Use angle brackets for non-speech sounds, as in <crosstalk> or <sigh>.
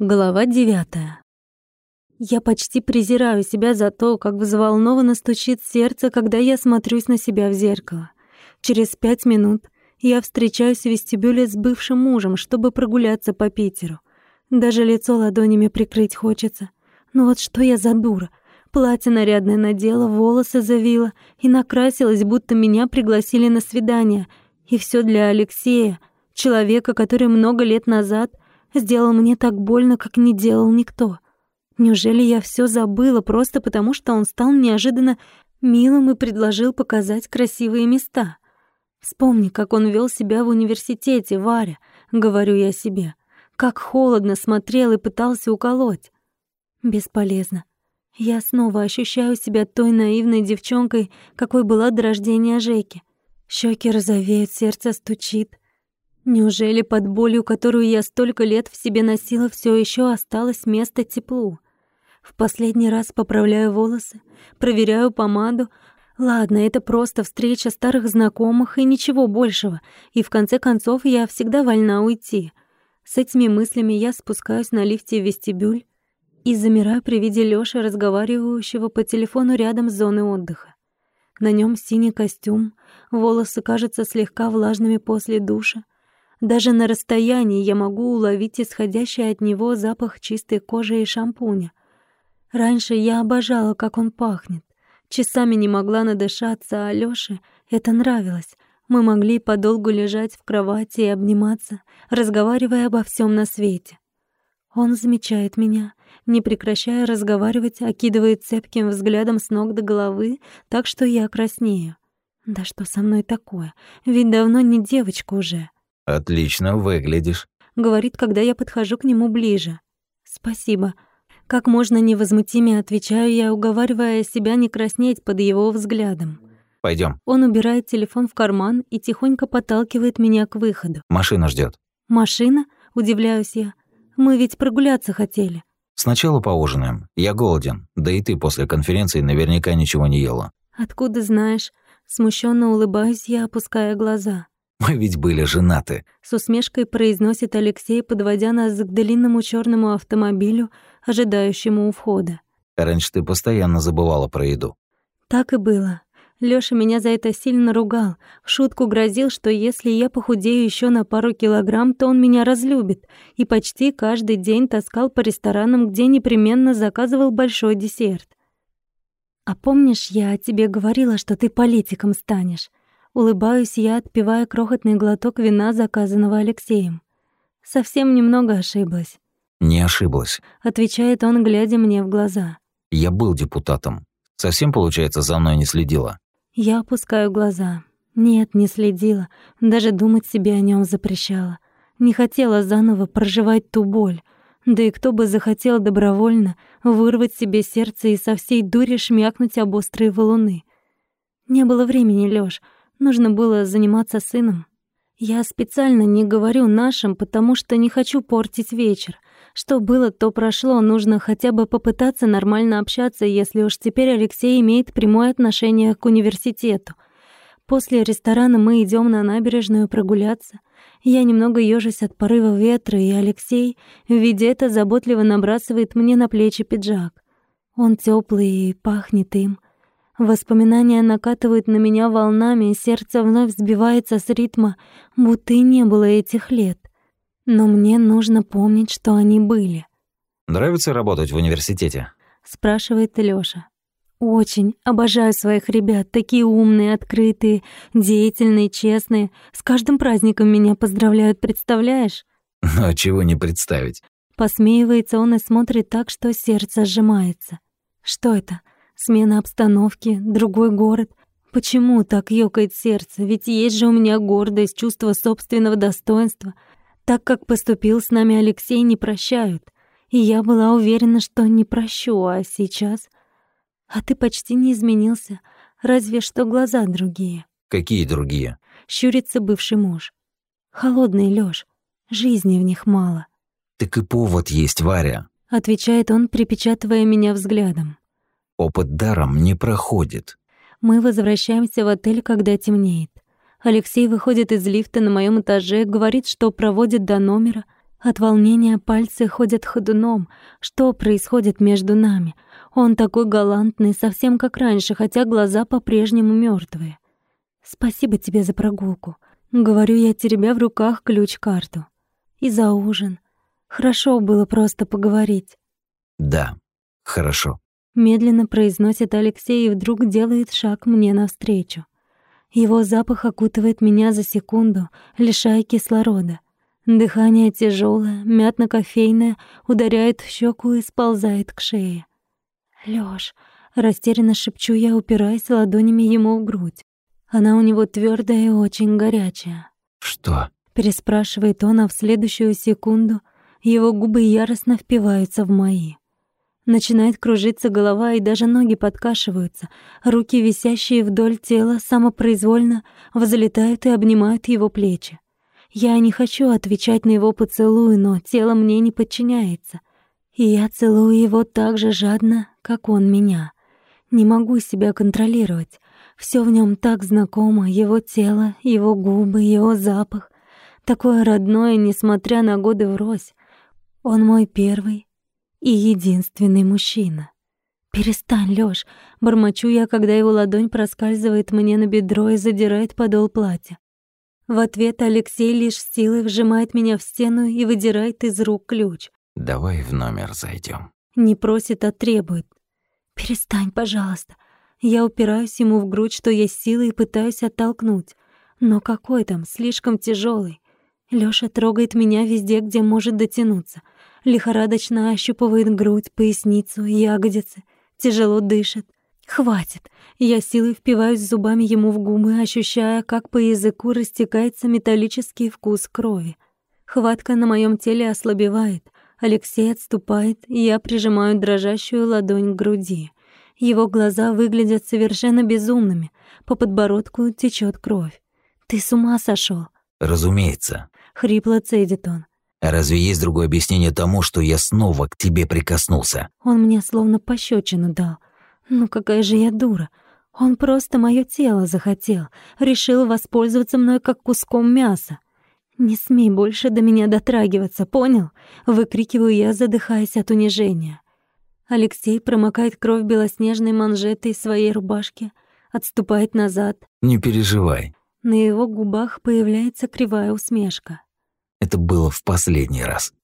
Глава девятая. Я почти презираю себя за то, как взволнованно стучит сердце, когда я смотрюсь на себя в зеркало. Через пять минут я встречаюсь в вестибюле с бывшим мужем, чтобы прогуляться по Питеру. Даже лицо ладонями прикрыть хочется. Но вот что я за дура. Платье нарядное надела, волосы завила и накрасилась, будто меня пригласили на свидание. И все для Алексея, человека, который много лет назад — сделал мне так больно, как не делал никто. Неужели я все забыла просто потому, что он стал неожиданно милым и предложил показать красивые места? Вспомни, как он вел себя в университете, Варя, говорю я себе. Как холодно смотрел и пытался уколоть. Бесполезно. Я снова ощущаю себя той наивной девчонкой, какой была до рождения Жеки. Щеки розовеют, сердце стучит. Неужели под болью, которую я столько лет в себе носила, все еще осталось место теплу? В последний раз поправляю волосы, проверяю помаду. Ладно, это просто встреча старых знакомых и ничего большего. И в конце концов я всегда вольна уйти. С этими мыслями я спускаюсь на лифте в вестибюль и замираю при виде Лёши, разговаривающего по телефону рядом с зоной отдыха. На нем синий костюм, волосы кажутся слегка влажными после душа. Даже на расстоянии я могу уловить исходящий от него запах чистой кожи и шампуня. Раньше я обожала, как он пахнет. Часами не могла надышаться, а Лёше это нравилось. Мы могли подолгу лежать в кровати и обниматься, разговаривая обо всем на свете. Он замечает меня, не прекращая разговаривать, окидывает цепким взглядом с ног до головы, так что я краснею. Да что со мной такое? Ведь давно не девочка уже. «Отлично выглядишь», — говорит, когда я подхожу к нему ближе. «Спасибо». Как можно невозмутимее отвечаю я, уговаривая себя не краснеть под его взглядом. Пойдем. Он убирает телефон в карман и тихонько подталкивает меня к выходу. Машина ждет. «Машина?» — удивляюсь я. «Мы ведь прогуляться хотели». «Сначала поужинаем. Я голоден. Да и ты после конференции наверняка ничего не ела». «Откуда знаешь?» Смущенно улыбаюсь я, опуская глаза. Мы ведь были женаты. С усмешкой произносит Алексей, подводя нас к длинному черному автомобилю, ожидающему у входа. Раньше ты постоянно забывала про еду. Так и было. Лёша меня за это сильно ругал. В шутку грозил, что если я похудею еще на пару килограмм, то он меня разлюбит. И почти каждый день таскал по ресторанам, где непременно заказывал большой десерт. «А помнишь, я тебе говорила, что ты политиком станешь?» Улыбаюсь я, отпивая крохотный глоток вина, заказанного Алексеем. Совсем немного ошиблась. «Не ошиблась», — отвечает он, глядя мне в глаза. «Я был депутатом. Совсем, получается, за мной не следила?» Я опускаю глаза. Нет, не следила. Даже думать себе о нем запрещала. Не хотела заново проживать ту боль. Да и кто бы захотел добровольно вырвать себе сердце и со всей дури шмякнуть об острые валуны. Не было времени, Лёш. Нужно было заниматься сыном. Я специально не говорю нашим, потому что не хочу портить вечер. Что было, то прошло, нужно хотя бы попытаться нормально общаться, если уж теперь Алексей имеет прямое отношение к университету. После ресторана мы идем на набережную прогуляться. Я немного ёжусь от порыва ветра, и Алексей, видя это, заботливо набрасывает мне на плечи пиджак. Он теплый и пахнет им. Воспоминания накатывают на меня волнами, сердце вновь сбивается с ритма, будто и не было этих лет. Но мне нужно помнить, что они были. «Нравится работать в университете?» — спрашивает Лёша. «Очень. Обожаю своих ребят. Такие умные, открытые, деятельные, честные. С каждым праздником меня поздравляют, представляешь?» «Ну, <laughs> чего не представить?» Посмеивается он и смотрит так, что сердце сжимается. «Что это?» Смена обстановки, другой город. Почему так ёкает сердце? Ведь есть же у меня гордость, чувство собственного достоинства. Так как поступил с нами Алексей, не прощают. И я была уверена, что не прощу, а сейчас... А ты почти не изменился, разве что глаза другие. Какие другие? Щурится бывший муж. Холодный Лёш, жизни в них мало. Так и повод есть, Варя. Отвечает он, припечатывая меня взглядом. Опыт даром не проходит. Мы возвращаемся в отель, когда темнеет. Алексей выходит из лифта на моем этаже, говорит, что проводит до номера, От волнения пальцы ходят ходуном. Что происходит между нами? Он такой галантный, совсем как раньше, хотя глаза по-прежнему мертвые. «Спасибо тебе за прогулку», — говорю я, теребя в руках ключ-карту. «И за ужин. Хорошо было просто поговорить». «Да, хорошо», — медленно произносит Алексей и вдруг делает шаг мне навстречу. Его запах окутывает меня за секунду, лишая кислорода. Дыхание тяжелое, мятно-кофейное, ударяет в щеку и сползает к шее. «Лёш», — растерянно шепчу я, упираясь ладонями ему в грудь. Она у него твердая и очень горячая. «Что?» — переспрашивает он, а в следующую секунду его губы яростно впиваются в мои. Начинает кружиться голова, и даже ноги подкашиваются. Руки, висящие вдоль тела, самопроизвольно взлетают и обнимают его плечи. Я не хочу отвечать на его поцелуй, но тело мне не подчиняется. И я целую его так же жадно, как он меня. Не могу себя контролировать. Все в нем так знакомо, его тело, его губы, его запах. Такое родное, несмотря на годы врозь. Он мой первый и единственный мужчина. «Перестань, Лёш!» — бормочу я, когда его ладонь проскальзывает мне на бедро и задирает подол платья. В ответ Алексей лишь силой вжимает меня в стену и выдирает из рук ключ. «Давай в номер зайдем. Не просит, а требует. «Перестань, пожалуйста». Я упираюсь ему в грудь, что есть силы, и пытаюсь оттолкнуть. Но какой там, слишком тяжелый. Лёша трогает меня везде, где может дотянуться. Лихорадочно ощупывает грудь, поясницу, ягодицы. Тяжело дышит. Хватит. Я силой впиваюсь зубами ему в губы, ощущая, как по языку растекается металлический вкус крови. Хватка на моем теле ослабевает. Алексей отступает, и я прижимаю дрожащую ладонь к груди. Его глаза выглядят совершенно безумными. По подбородку течет кровь. «Ты с ума сошел? «Разумеется». Хрипло цедит он. А разве есть другое объяснение тому, что я снова к тебе прикоснулся? Он мне словно пощечину дал. Ну какая же я дура. Он просто мое тело захотел, решил воспользоваться мной как куском мяса. «Не смей больше до меня дотрагиваться, понял?» — выкрикиваю я, задыхаясь от унижения. Алексей промокает кровь белоснежной манжетой своей рубашки, отступает назад. «Не переживай». На его губах появляется кривая усмешка. Это было в последний раз.